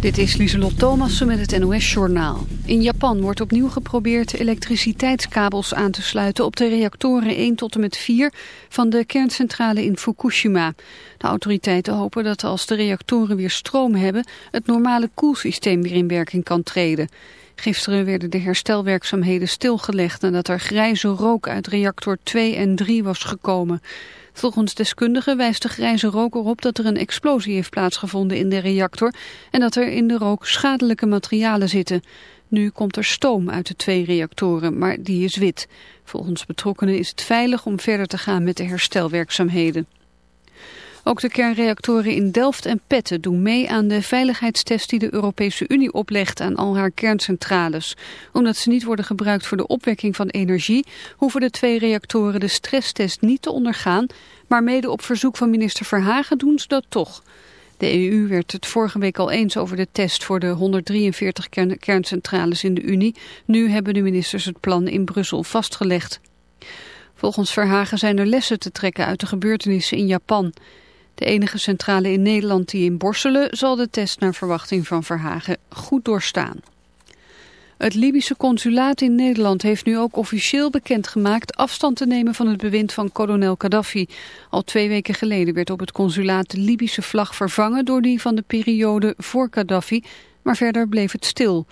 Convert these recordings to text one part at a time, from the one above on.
Dit is Lieselot Thomassen met het NOS-journaal. In Japan wordt opnieuw geprobeerd elektriciteitskabels aan te sluiten op de reactoren 1 tot en met 4 van de kerncentrale in Fukushima. De autoriteiten hopen dat als de reactoren weer stroom hebben, het normale koelsysteem weer in werking kan treden. Gisteren werden de herstelwerkzaamheden stilgelegd nadat er grijze rook uit reactor 2 en 3 was gekomen. Volgens deskundigen wijst de grijze rook erop dat er een explosie heeft plaatsgevonden in de reactor en dat er in de rook schadelijke materialen zitten. Nu komt er stoom uit de twee reactoren, maar die is wit. Volgens betrokkenen is het veilig om verder te gaan met de herstelwerkzaamheden. Ook de kernreactoren in Delft en Petten doen mee aan de veiligheidstest die de Europese Unie oplegt aan al haar kerncentrales. Omdat ze niet worden gebruikt voor de opwekking van energie, hoeven de twee reactoren de stresstest niet te ondergaan, maar mede op verzoek van minister Verhagen doen ze dat toch. De EU werd het vorige week al eens over de test voor de 143 kern kerncentrales in de Unie. Nu hebben de ministers het plan in Brussel vastgelegd. Volgens Verhagen zijn er lessen te trekken uit de gebeurtenissen in Japan. De enige centrale in Nederland die in Borselen zal de test naar verwachting van Verhagen goed doorstaan. Het Libische consulaat in Nederland heeft nu ook officieel bekendgemaakt afstand te nemen van het bewind van kolonel Gaddafi. Al twee weken geleden werd op het consulaat de Libische vlag vervangen door die van de periode voor Gaddafi, maar verder bleef het stil.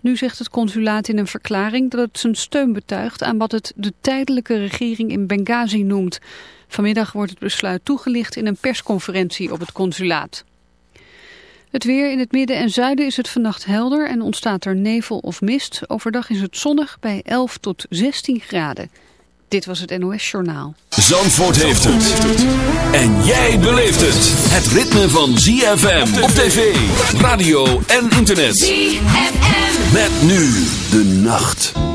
Nu zegt het consulaat in een verklaring dat het zijn steun betuigt aan wat het de tijdelijke regering in Benghazi noemt. Vanmiddag wordt het besluit toegelicht in een persconferentie op het consulaat. Het weer in het midden en zuiden is het vannacht helder en ontstaat er nevel of mist. Overdag is het zonnig bij 11 tot 16 graden. Dit was het NOS Journaal. Zandvoort heeft het. En jij beleeft het. Het ritme van ZFM op tv, radio en internet. ZFM. Met nu de nacht.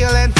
feeling.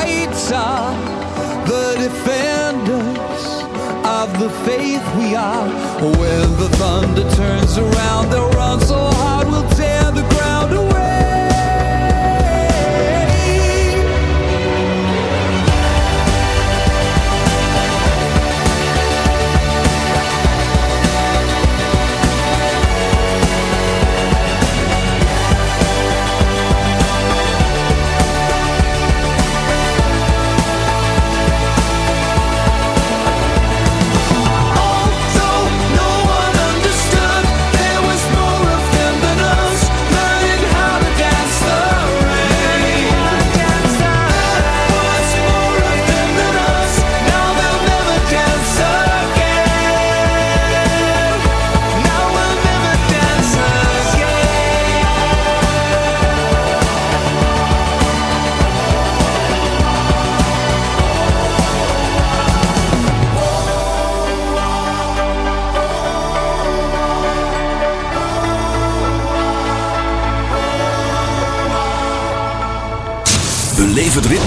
knights are the defenders of the faith we are. When the thunder turns around, they'll run so hard we'll tear the ground away.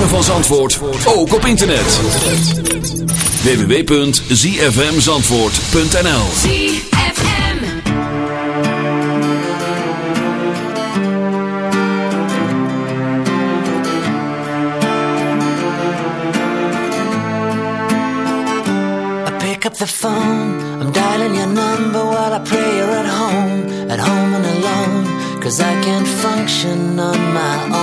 Ritme van Zandvoort, ook op internet. www.zfmzandvoort.nl ZFM. I pick up the phone, I'm dialing your number while I pray you're at home, at home and alone, cause I can't function on my own.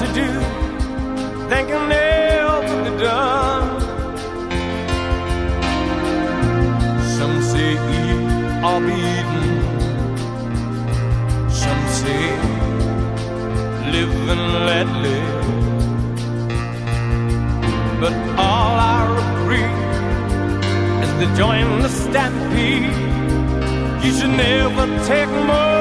To do than can ever be done. Some say eat or be eaten. Some say live and let live. But all I agree is to join the stampede. You should never take more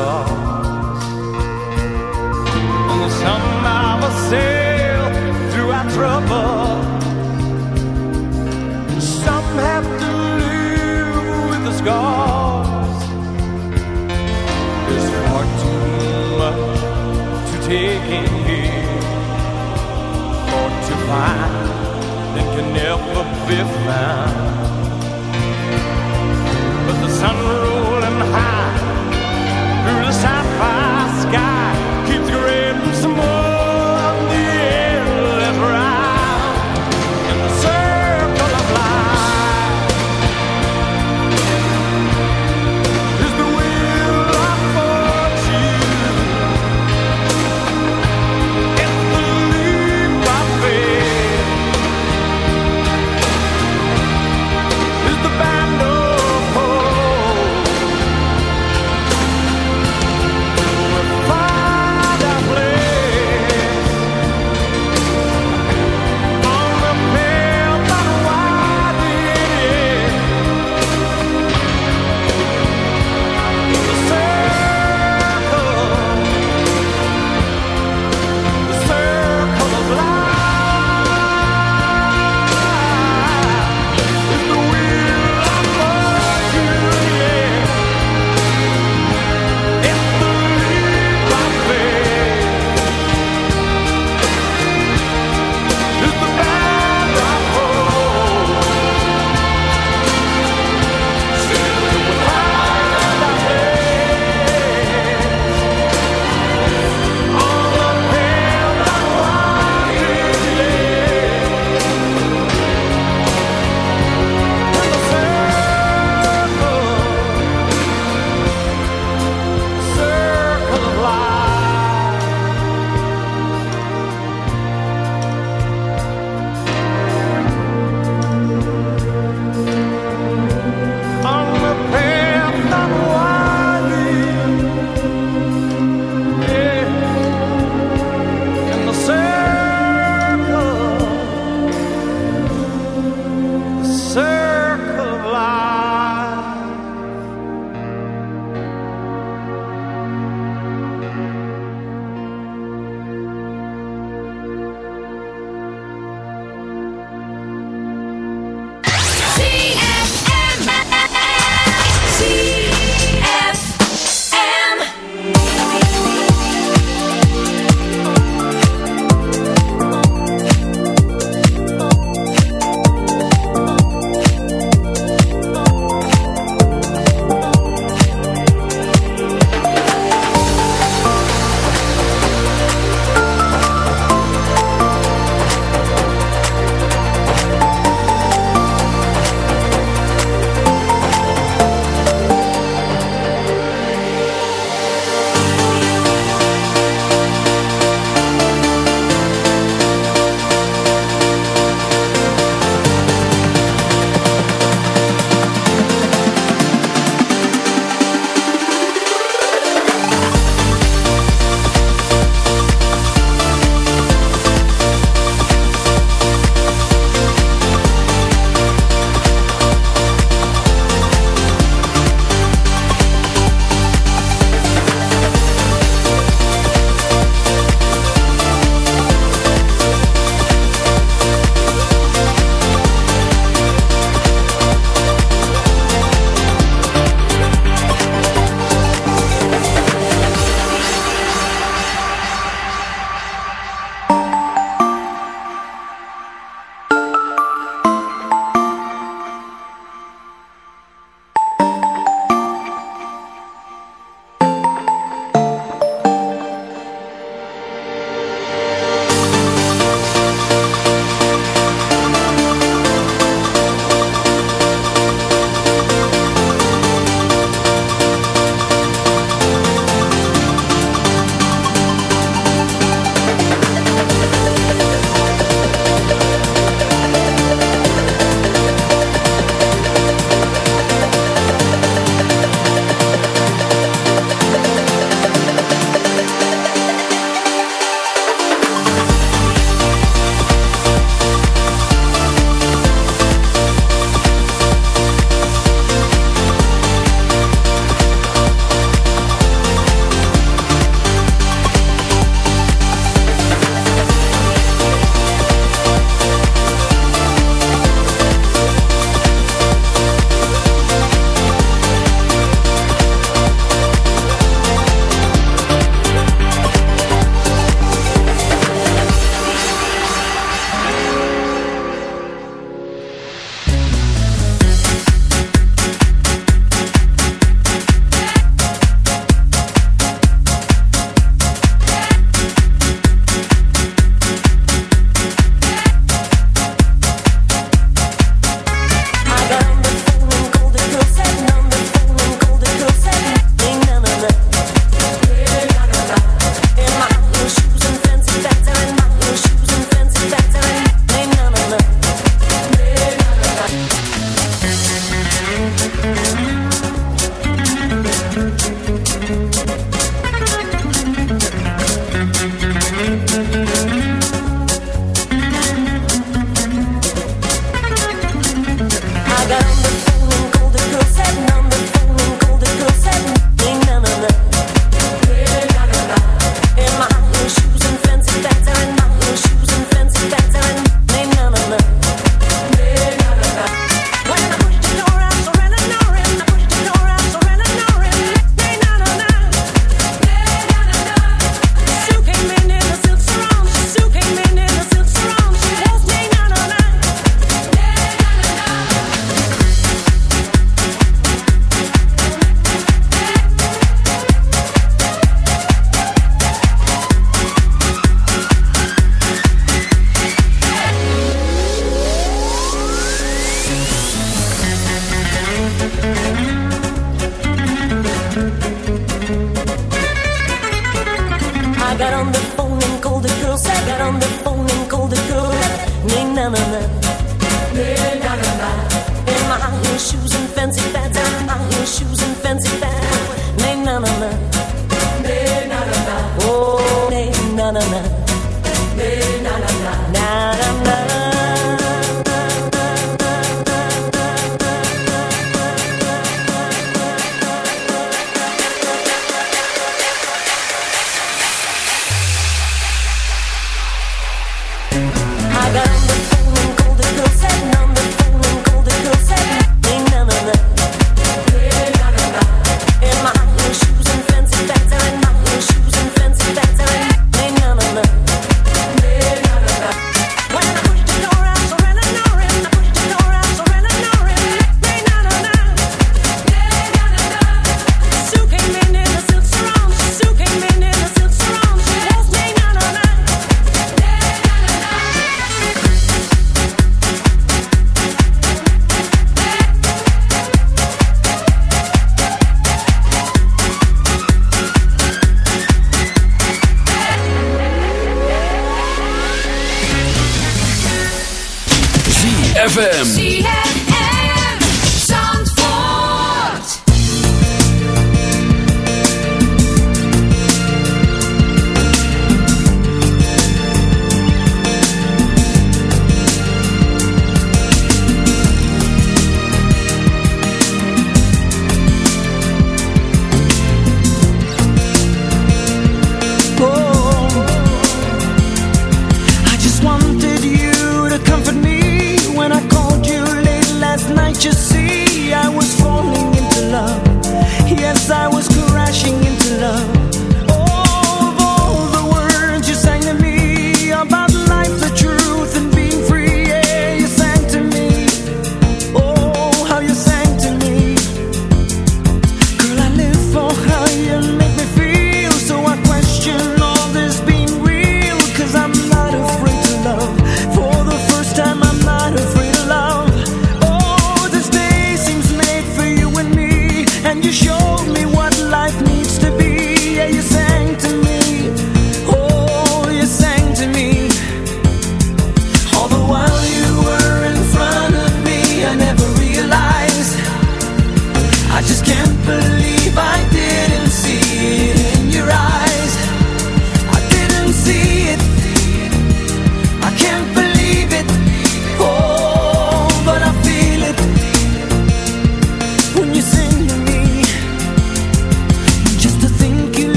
the stars, and some of us sail through our trouble. Some have to live with the scars. There's far too much to take in here or to find that can never be found.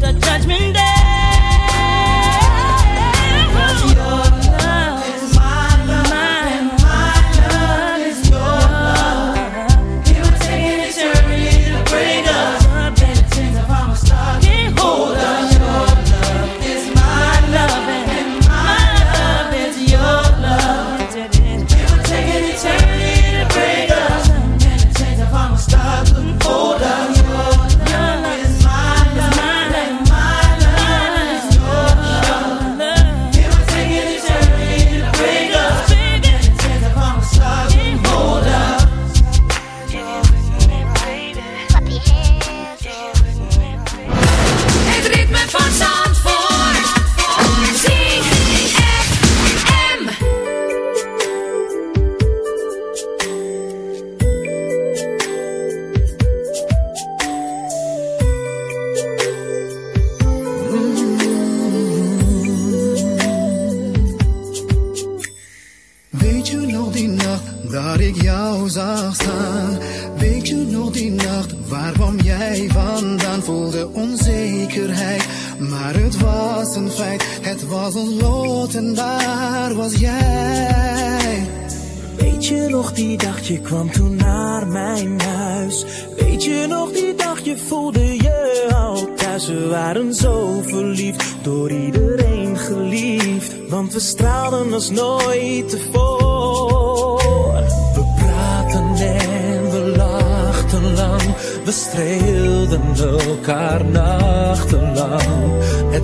The judgment